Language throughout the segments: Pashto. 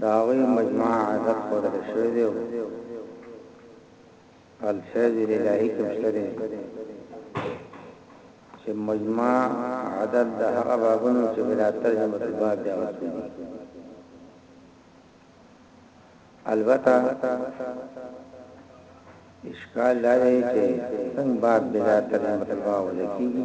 د هغوی مجموعه عادت ښودل شوی دی او الفیض الالهی کې هم شته دی چې مجموعه عادت د هغه بابونو چې بلا ترجمه د باب دی هغه څه دي البته اشکال دا دی چې څنګه باب بلا ترجمه د باب ولکېږي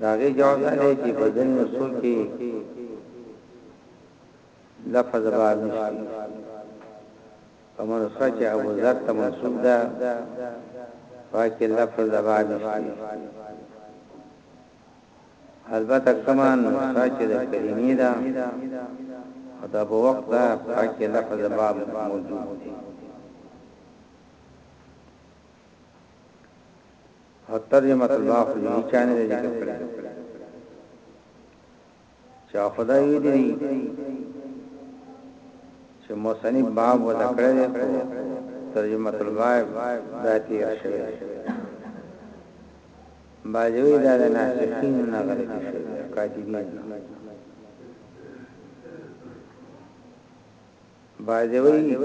د هغې جواب دا دی چې په ځینو نسخو کې لفظ بار نشته په نسخه چې ابو ذر ته منسوب ده واکه لفظ بار نشته البته کما نسخه چې د کلمې ده او دا په وخت ده پاکه لفظ بار موجود دی او ترجمه الله خو یې چانه دی ذکر کړی چې خدای وی دی چې موسنی باب و ذکر دی ترجمه الله ذاتی شوی باجوی دا نه سکین نه غلط شوی کاتبین بایدوی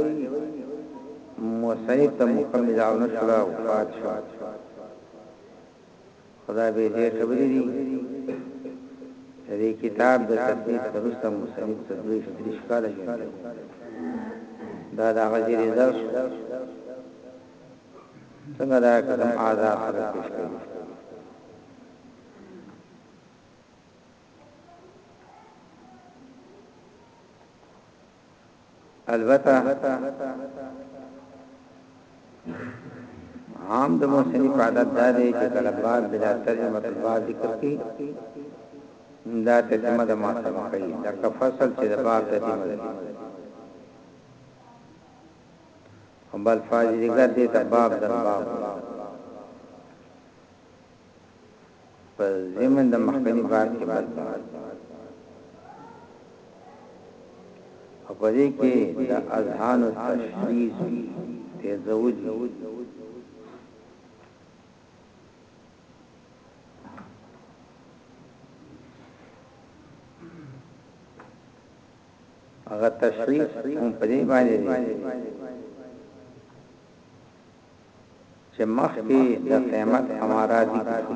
مصنف ته موقع ملاو نه شوله وفات شو خدا به دې خبرې دي دې کتاب د تصنیف سرسته مصنف ته دوی شتري شکاله ژوند دا د هغه جری درس څنګه دا کلم آزاد خلک پیش کوي البته عام د مصنف عادت دا دی چې کله باب بلا ترجمه په باب ذکر کې دا ترجمه د ما سره کوي دا فصل چې د باب ترجمه ده هم بل فاجریګر دې ته باب در باب په ضمن د مخکني باب کې بل باب او په دې کې د اذهان او تشریز تیزول هغه تشریح هم په دې باندې چې مخکې د قیمت همارا ذکر شو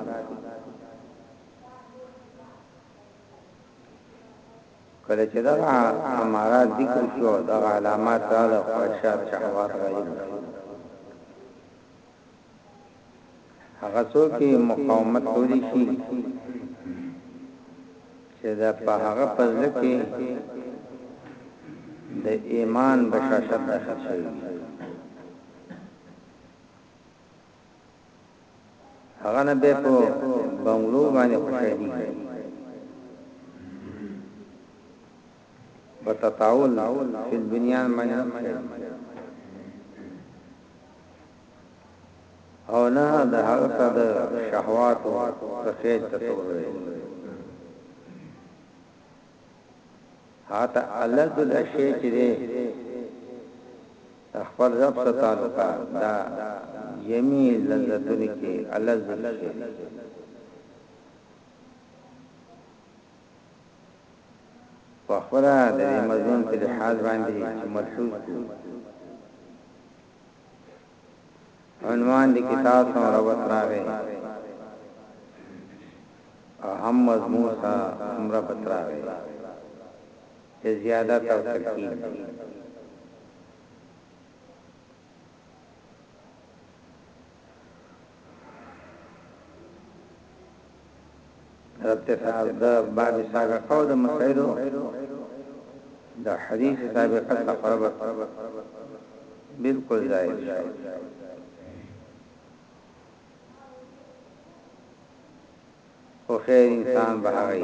کله چې دا همارا ذکر شو دا علامات دا د خواهشات شهوات راځي هغه څوک چې مقاومت کولی شي چې دا په هغه پزل کې د ایمان بشاشت داخل شوی هغه نه به په بنگلو باندې خوشحالي په تطاول په دنیا باندې او نه د هغه ته د شهوات او د خیر تطور هاته الله د لشي چې دې خپل رب سره تعلق دا یمی لذتونه کې الله د لشي په خپل د مضمون په حال باندې ملحوظ کو عنوان د کتاب سره ربط راغی او هم مضمون سره هم ربط راغی چې زیادت او تکیل ارتفاع د بعد سابقه او د مسائلو د حدیث سابقه تقربت بالکل ځای او خیر انسان بهغی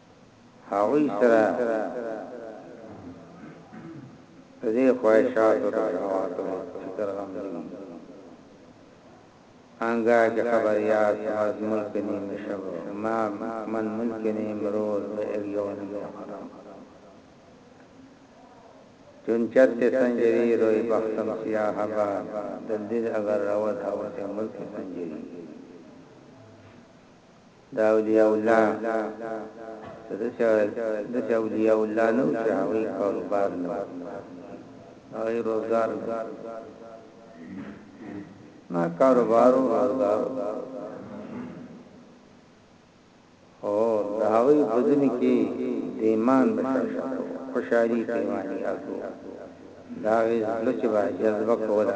هغوی سره د دې خواهشاتو د حیواتو فکر غم نه وي انګا چې خبریات سماز ملک نی مشب ما من ملک نی مرور به اګیون بیا خرام چون چت سنجری روی بختم سیاه با دلدل اگر روت هوت ملک سنجری دا اولیاء الله ته داسې اولیاء الله نه وو چې هغوی کاروبار نه وو هغوی روزګار نه وو نه کاروبار وو روزګار او د هغوی په ځینې کې د ایمان بشاشا خوشحالي په ایماني اصلو دا غي زړه چې با جذبه کوله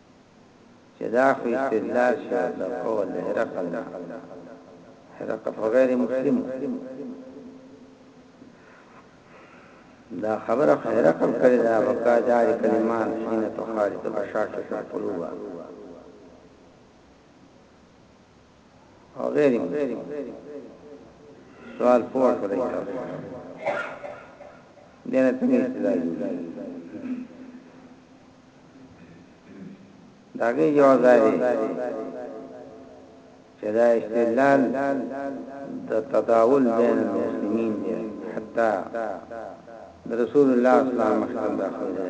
چه دا خو استدلال شو د قول د هرقل نه هرقل خو غیر مسلم دا خبره هرقل کړی دا وکا جار کلمان حين تخالط بشاکت القلوب او غیر سوال پور کړی تاسو دنه څنګه استدلال جوړیږي داګه یو ځای دی چې دا استدلال د تداول بین المسلمین دی حتی رسول الله صلی الله علیه وسلم دا خو دی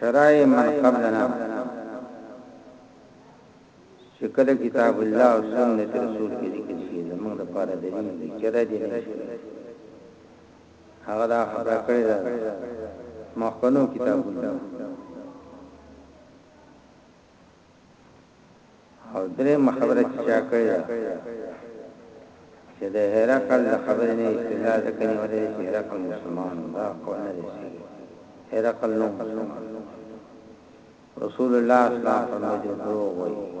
شرائع من قبلنا چې کله کتاب الله او سنت رسول کې ذکر شي زموږ لپاره دلیل دی چې را دي نه شي هغه دا خبره کړې ده مخکنو کتابونو او درې مخبره چې چا کړی دا چې د هرقل د خبرې نه استدلال د کني ولې چې هرقل مسلمان دا قول نه دی هرقل نو مسلمان رسول الله صلی الله علیه وسلم فرمایي دروغ وایي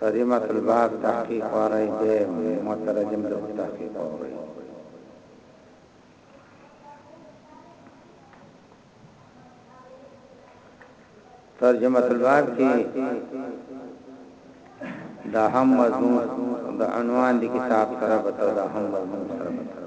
ترجمة الباب تحقیق وارئ دئ مترجم له تحقیق وارئ. ترجمة الباب کی دا هم مضمون دا عنوان دی کتاب سره بتو دا هم مضمون سره بتو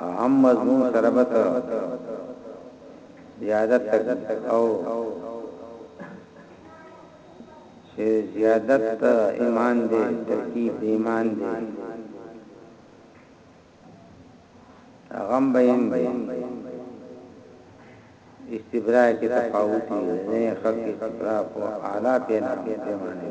او هم مضمون سره به ته زیادت او چې زیادت ایمان دې ترکیب ایمان دې غم بیان بیان استبراء کې تفاوت دی نه خلق استبراء او اعلی پینا دې معنی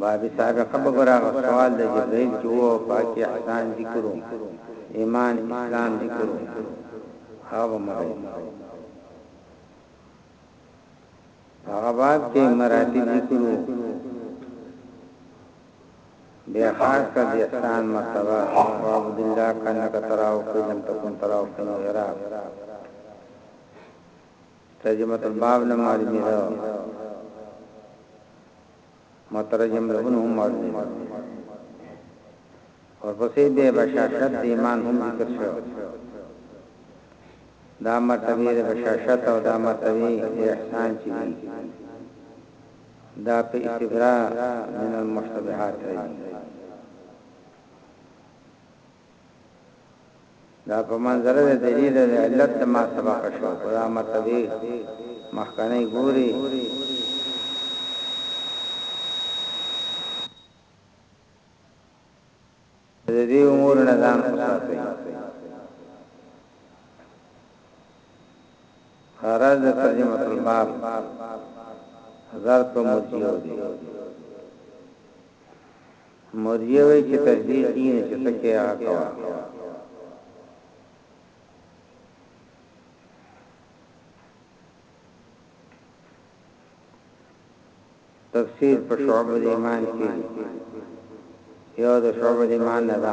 باب سابقه بګرا سوال د جبرائیل چې وو پاکي احسان ذکرو ایمان اسلام ذکرو هغه مړی هغه باب کې مراتب ذکرو بیا خاص کا د احسان مرتبه او عبد الله کنه تراو کلم تکون تراو کنه یرا ترجمة الباب نه معلومېده او مترجم له نه هم معلومېده. ورپسې بیا بشاشت د ایمان هم ذکر شو. دا مرتبې د بشاشت او دا مرتبې د احسان چې دي دا په استبراء من المشتبهات راځي. دا په منظره د دلیل د علت د ما سبق شو په دا مرتبه مخکنی ګوري د دې امور نه ځان وساتي خرج ترجمه الباب هزار په مرجیو دی موريې وي چې تر دې کينې چې څه کې هغه کوه. تفسیر په شعب الایمان کې یو د شعب الایمان نه ده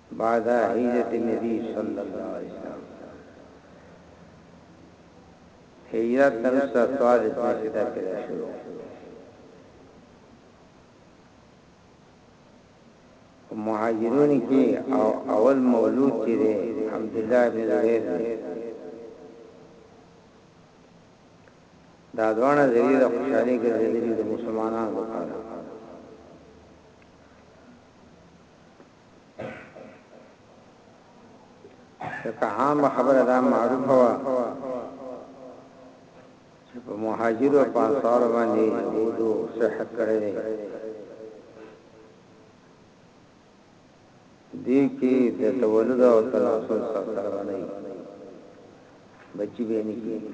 بعد هجرت نبی صلی الله علیه وسلم هجرت نه رسو اطوار د فدا پیدا شو مهاجرون کې او اول مولود چې دی عبد الله بن زبیر دا دوانه ذریعہ خوشحالي کې ذریعہ د مسلمانانو لپاره ځکه عامه خبره دا معروفه وه چې په مهاجرو او انصارو باندې يهودو سحر کړی دی دې کې د تولد او تناسل سره باندې بچی به نه کیږي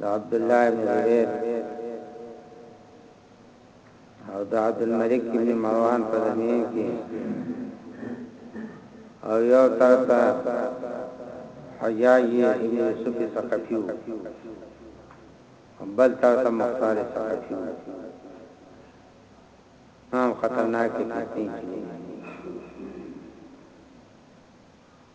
د عبدالله ابن زبیر او د عبدالملک ابن مروان په زمین کې او یو طرف ته حجاج ابن یوسف ثقفی بل طرف ته مختار ثقفی هم خطرناک فتنې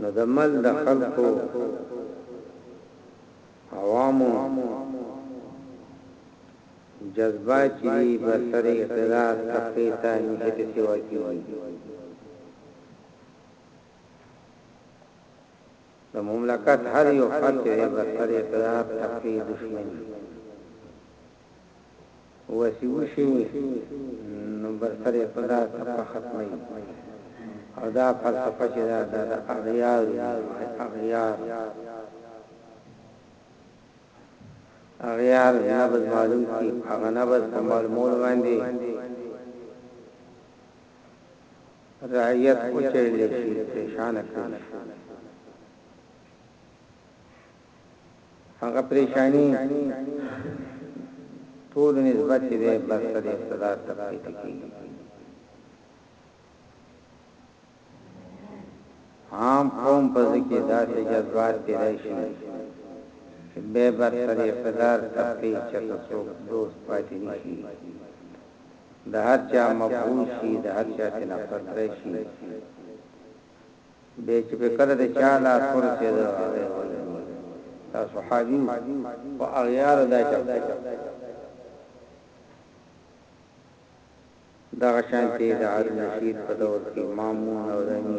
نو د مل د خلکو عوامو جذبه چې دی به سر اقتدار تختی تا نشت سوا کیوی د مملکت هر یو خط به سر اقتدار تختی دشمنی وسی وشی نو به سر یې په دا څپه ختموي او دا فلسفه چې دا د اغیارو وي اغیار اغیار نبض معلوم کی هغه نبض په معلومول باندې رعیت اوچړل شي پریشان کړي هغه پریشانی ټول نسبت چی دی بس د اقتدار تبقی ته کیږی عام قوم په ځکه داسې جذبات پیدا شي چې به بر سره اقتدار تپې چته څوک دوست پاتې نشي د هر چا مبغوث شي د هر چا تنفرت راشي به چې په کله د چا لاس ورسېده هغه یې وژلو. دا صحابي و، خو اغیارو دا چل کړی و. دغه شانتې د هارون رشید په دور کې مامون او رمي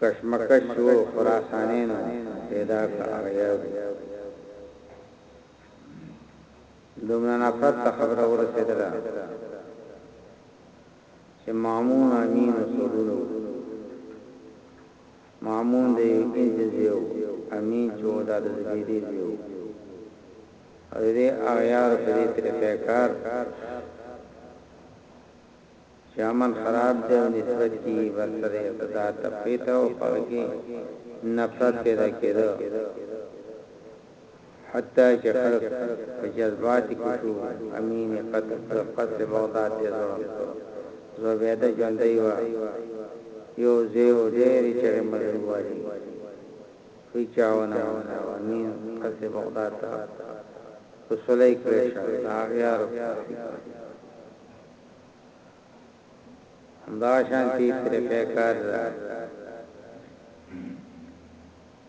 کشمکش شو، خراسانیانو پیدا کړه اغیارو. دومره نفرت ته خبره ورسېدله، چه مامون امین اصولونو وو مامون د یو انچ زوی وو امین چه وو دا د زبیدې زوی وو او د دې اغیارو په دې طریقه کار چه عمل خراب دی او نسبت کیږي بر سر اقتدار طبقې ته او په هغه کې نفرت پیدا کیده حتی چه خلق په جذباتی کی شو امین قصر بغداد ته ځوړند کړو زوبیده ژوندی وه یو ځای و ډیری چغی مرغی والی خو هیچا ونه منله او امین قصر بغداد ته په سولی کړی شو د اغیارو په ترتیب همداشانتی طریقه کار ده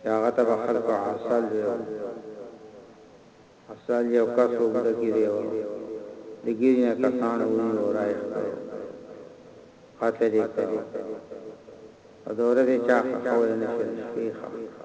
چې هغه ته به خلکو عسل ویل. عسل یو کس اوږده ږیرې وه، د ږیرې نه کسانو ونیو را یې ښکرو، قتل یې کړو، خو د ورځې چا ښخول نه شو، د شپې ښخ شو.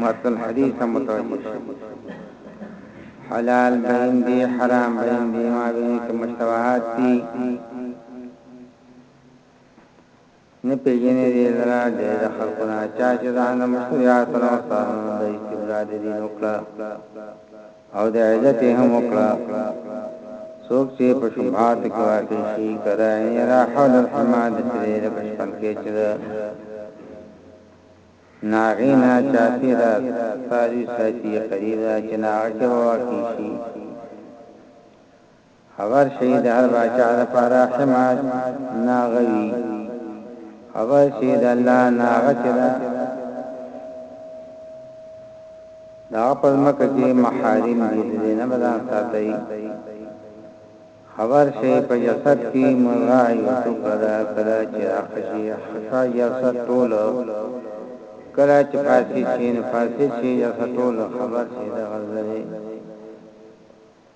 متن حدیث هم متوجه شي حلال بین دی حرام بین دی ما بین کې مشتبهات دي نه پیژنې دې درا دې د خلقنا چا چې ځان مشتبهات راوستان د استبراد دي نو کړه او د عزت یې هم وکړه، څوک چې په شبهاتو کې واقع شي، کراعین یرعی حول الحمى داسې دی لکه شپنکی چې د ناغې نه چاپېره څاروي ساتي، قریب ده چې ناغه کې به واقع شي. خبر شئ د هر باچا لپاره حماس نه هغه وي خبر شئ د الله نه هغه چې ده د هغه په ځمکه کې محارم دي د دې نه به ځان ساتئ خبر شئ په جسد کې مرغا یو ټوکه ده کله چې راخشي حشا جسد ټول کله چې فاسد شي نو فاسد شي جسد ټول خبر شئ د غزلې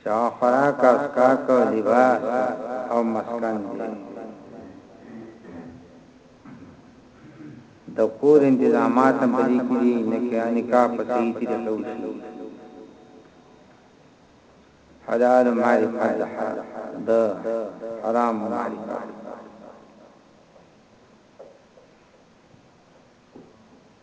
چې هغه خوراک او څښاک او لباس او مسکن دي. د کور انتظامات هم په دې کې دي، نکاح نکاح په صحیح طریقه وشي. حلال معرفت د حرام د حرام معرفت.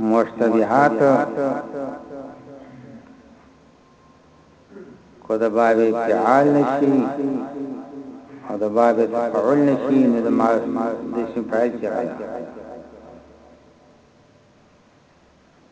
مشتبهات کو د باب فعال نشي او د باب تفعل نشي نو د ما د اسم فاعل څخه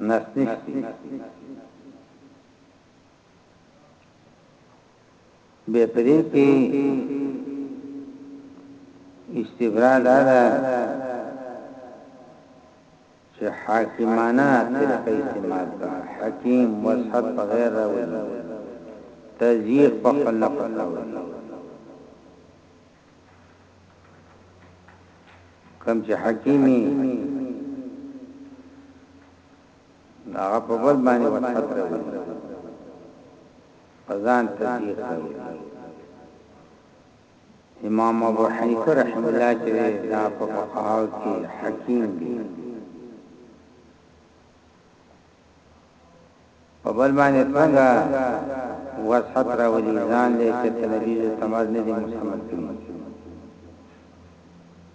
نفس به پرې کې استبراد ده چه حاکمانه طریقه استعمال کا حکیم وسحت په غیر راولی تزییق په خپل نفس راولی کم چه حکیمی هغه په بل باندې وسحت راوړي فزان تذیق راوړي امام ابو حنیفه رحمه الله چې دی دا په فقهاو کې حکیم دی په بل باندې څنګه وسحت راولي ځان دې چې تنبیه تمر نه دي مسلمان کړي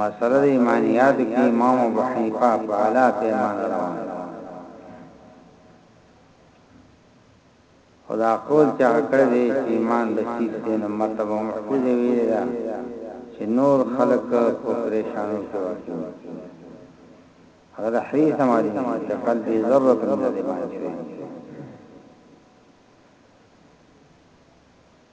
مسأله د ایمانیاتو کې امام ابو حنیفه په اعلی پیمانه روان دی خدا قول چې هغه کړی دی چې ایمان بسیط دی نو مطلب هم خپل دی ویل دا چې نور خلق په پریشانو کې واقع دي هغه د حدیث مالي چې قلبي ذره په دې باندې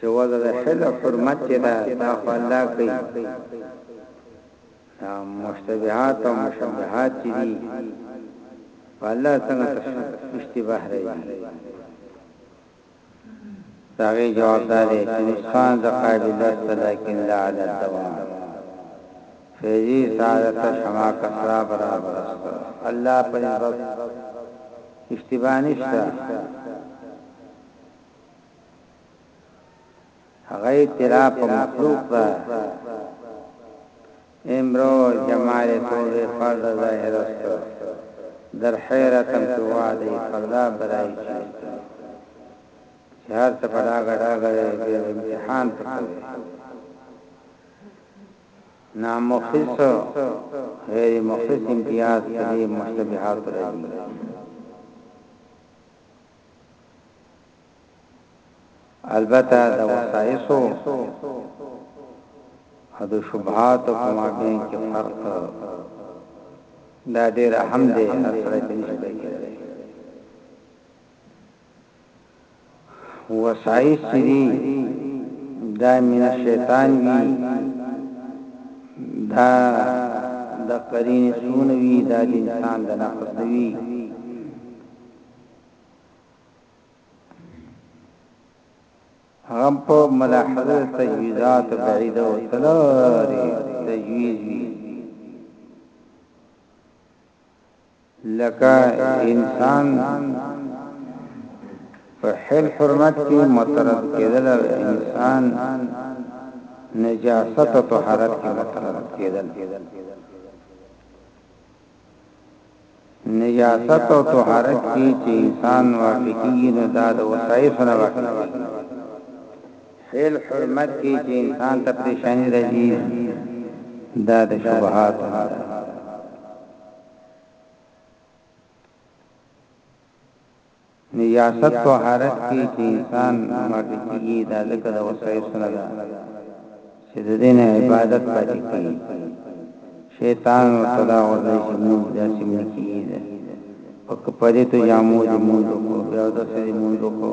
چه وضع ده حل او حرمت چه ده دا خو الله کوي دا مشتبهات او مشبهات چه دي په الله څنګه اشتباه راځي داغه جواب دا دی چې نسخان د قابل است لیکن لا علی الدوام فیضی سعادت شما کسرا برابر است الله په اشتباه نشته هغه تیرا په مخلوق دا امرو جمال طول فرد ظاهر است در حیرتم تو وادی فردا برای چیست چهار ته پدا غډا غره به امتحان پکې نامخص غیر مخص امتیاز په مشتبهات راځي البته د وسایسو او د شبهات په مابین کې فرق دا ډېر اهم دی سره کې نشته کېږي وسایس دي دا من شیطان وی دا د قرین سون وی دا د انسان د نفس وی هغه په ملاحظه تجویزات بعیده او تلاری تجویز لکه انسان په حل حرمت کې مترد کېدل انسان نجاست او طهارت کې مترد کېدل نجاست او طهارت کې چې انسان واقع کېږي نو دا د وسایسو نه واقع کېږي حیل حرمت کې چې انسان ته پریشانی راځي دا د شبهات نجاست په حالت کی چی انسان مرده کیږی دا ځکه د وسعی سره ده چی ددی نه عبادت پاتی کیږی شیطان ورته دا غورځوی چی مونځ داسی هم نه کیږی ده په کپریتو جامو دی مونځ وکړو بیا اودسه دی مونځ وکړو.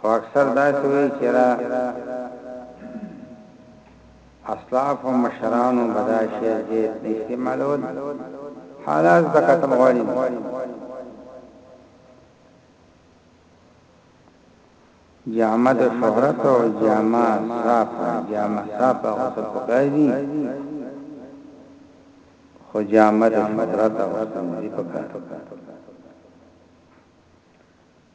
خو اکثر داسې وي چې را اسلاف او مشرانو به دا شی زیات نه استعمالول حالات به کتل غواړي جامه د شهرت او جامه صاف جامه صاف او غسل پکای دي خو جامه د شهرت او غسل نه پکای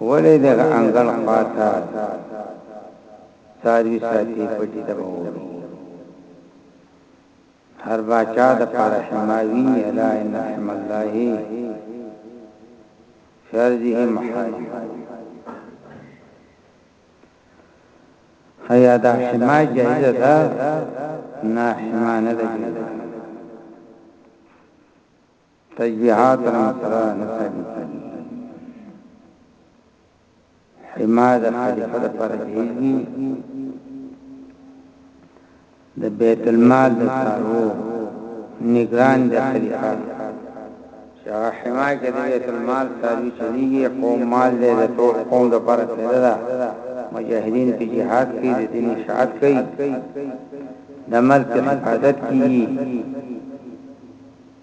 ولې دغه انګړ خوا ته څاروي ساتي پټي ته به وړي هر باچا د پاره حماوي الا ان حم الله فرضه محال حیا دا حما جایز ده نه حما نه ده تشبیهات رنګ سره نه ثابت دي حمایه د خلیفه د پر جهیزي د بیت المال د کارو نگران د خلیفه شاه حمایه کې د بیت المال ساروی چلیږي قوم مال دې د ټول قوم د پر سره مجاهدین په جهاد کې د دین شاعت کوي د ملک حفاظت کیږي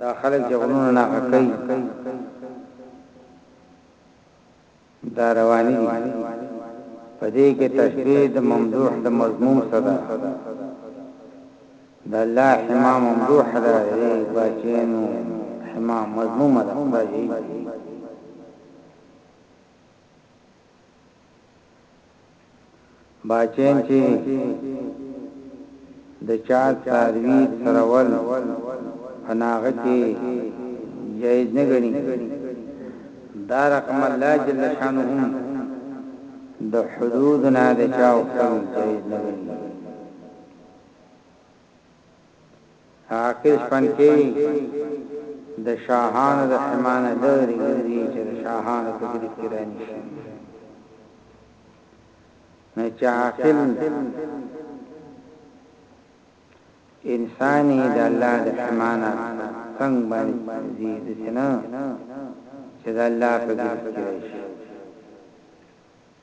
دا خلک چې غرونه ناغه کوي دا رواني دي په دې کې تشبيه د ممدوح د مضمون صدا د الله حما ممدوح ده ای بچینو حما مضمون ده خدای باچين چي د چا څاروي څرول په ناغه کي جايز نه ګڼي دا رقم الله جل شانه هم د حدود نه د چا اوښتل جايز نه ګڼي. هغه شپن کې د شاهانو د حمانه لري ګرځي چې د شاهانو په ګرد کې راني شي نه چا عاقل انساني د الله د حمانه څنګه باندې دي چې نه چې د الله په ګرد کې راشي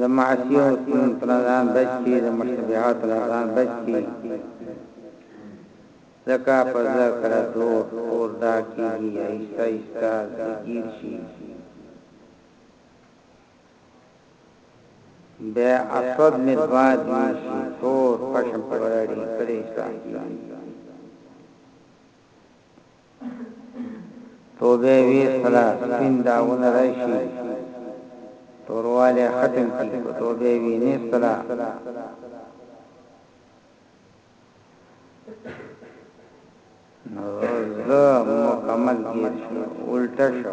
د معاصیو ستونزو څخه ځان بچ کړي، د مشتبهاتو نه ځان بچ کړي، ځکه په زر کله دور اور دا کېږي، آهسته آهسته زړه ګیر شي، بیا اسود مرباد یوسي، تور خشم پرې ولاړېږي، کله اصلاح کېږي. توبه وی سره سپین داغونه راشي تورواله ختم کی توبه وی نه سره نو زړه مکمل گیر شو الټه شو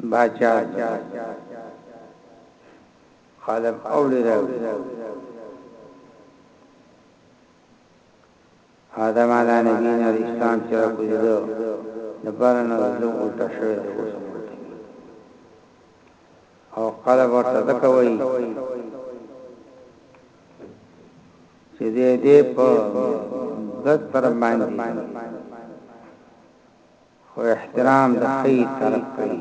باچا خلق اولی راوی آدم علا نبین اور اسلام چرا کجدو نبارن اور لوگ الٹا شوید اوسم او قلب ورته ځکه وایي چې دې دې په دد پر باندې خو احترام د خې طرف کوي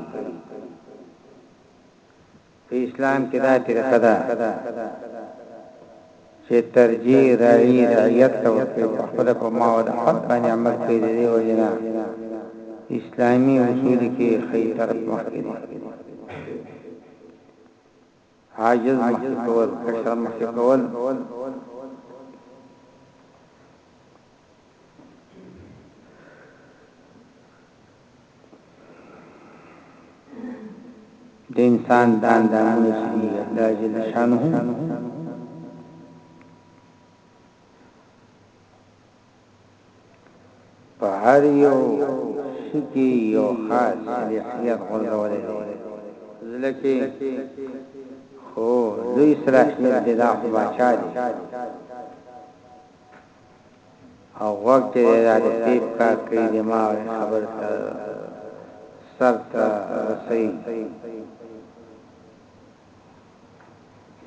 په اسلام کې دا طریقه ده چي ترجيح راعي رعيت ته ورکوي په خپله په ما او د خلق باندي عمل کوي د دې وجه نه اسلامي اصول کي ښي طرف مخکي دي عاجز مخکي کول کشر مخکي کول د انسان د اندامونو چې دي الله جل شانه په هر یو شکی یو خاص صلاحیت غوړولې ځلکه خو لوی صلاحیت د داخو بچا دي او غوږ چې دی دا د پیپ کار کوي دماغ یې خبر ته سر ته رسوي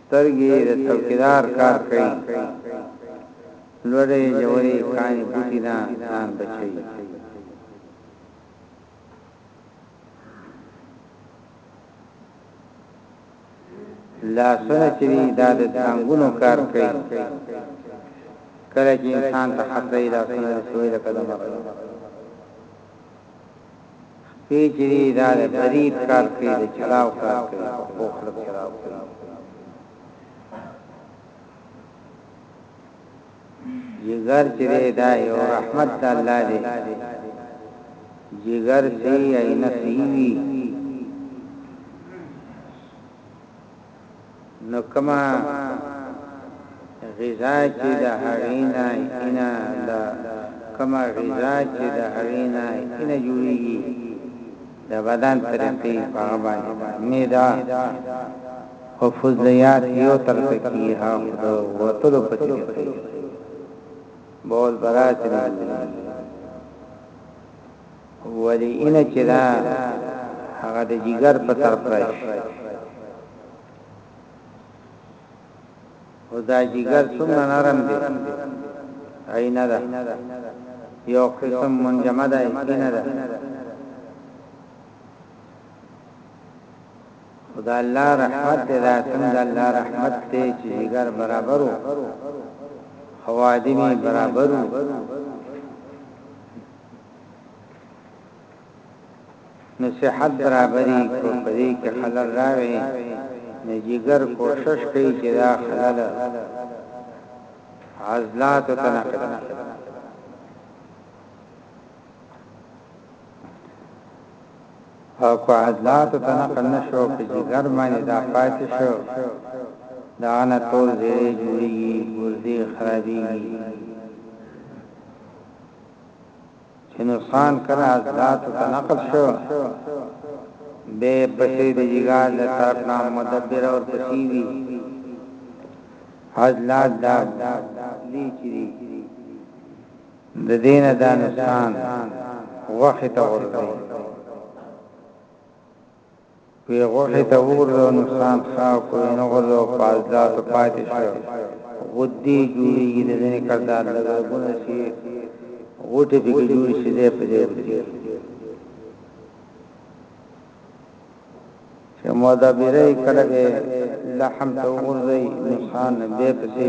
سترګې یې د څوکیدار کار کوي لوړې جوړې کاني بوټي نه ځان بچوي لاسونه چې دي دا د څنګونو کار کوي کله چې انسان ته خطرې لاسونه رسوي لکه د مرغۍ خپې چې دي دا د برید کار کوي د چلاو کار کوي په خو خلک چلاو کوي جګر چې دی دا یو رحمت د الله دی جګر سي عینه سي وي نو کما غذا چې د هغینا اینا دا کما غذا چې د هغینا اینا جوړیږي د بدن طریقې په هغه باندې مبني ده خو فضلیات یو تر پکې ها خود وتلو په طریقې بول برات نه ولی ان چې دا هغه د جګر په طرف راشي خو دا جګر څومره نرم دی آئینه ده یو قسم منجمده آئینه ده خدا الله رحمت دې دا څنګه الله رحمت دې چې جګر برابرو حوادث برابرو نو صحت برابري که په دې کې خلل راغی نو جګر کوشش کوي چې دا خلل عضلات ته نه کړي او که عضلات ته نه کړي شو په جګر باندې دا پاتې شو دا نه ټول دې جوړي ګردي خرابي چې نقصان کله حاصلاتو ته نقل شو، بیا یې پسې د جګار له طرف نه مدبره ورپسې دي. حاصلات دا دي چې د دې نه دا نقصان غوښې ته غورځوي. وې غوښې ته وغورځوه نقصان ښه او که وې نه غورځوه په عضلاتو پاتې شو غدې جوړېږي د ځینې کردار لږ رګونه چې غوټې پکې جوړې شي ځای په ځای ورکېږي چې مدبره یې کله به لحم ته وغورځوي نقصان بیا پسې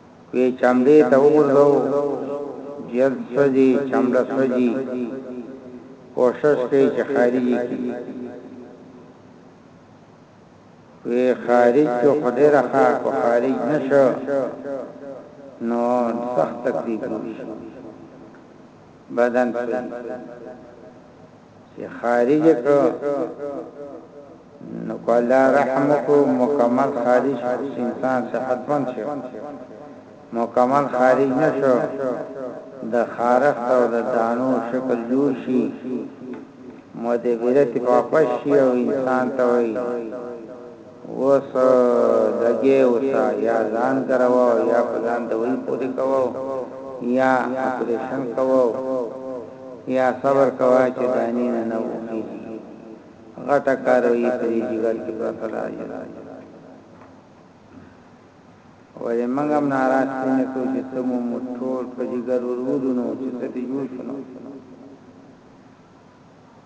که یې چمدې ته وغورځوو جلد سوځي، چمډه سوځي، کوشش کوي چې خارج یې کړي، که یې خارج کړو خو ډېره ښه، که خارج نه شو نو سخت تکلیفونه شي، بدن سوځي. چې خارج کړو نو کو الله رحم کو مکمل خارج انسان صحت مند شي مکمل خارج نشو د خارخ او د دانو شکل جوړ شي مدبرت واپس شي او انسان ته وي اوس لګيا اوسه يا ځان ګروه او يا په ځان دوي پورې کوه او يا اپريشن کوه او يا صبر کوه چې داني نه نه وخيژي غټه کاروي په دې جګر کې پرته ده ولې موږ هم ناراض نه کو چې تمو مټول په جګر ورودونو چې ته دې جوړ شنو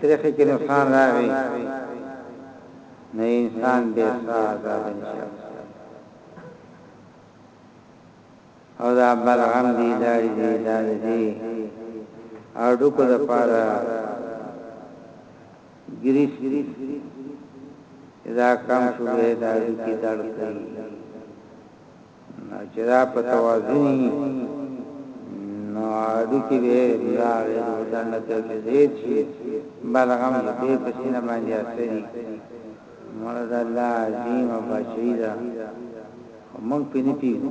که د فکر انسان راغی نو انسان به آزاد نشي او دا بلغم دی داری دی داری دی او ډوکو دا پارا گریس دا کم شو بے داری کی دار کری نو چې دا په توازن وي نو اړیکې به بیا غیر ودانه ته زیات شي بلغم دې په سینه باندې اثري مراد الله عظیم او بچی دا موږ په نه پیږو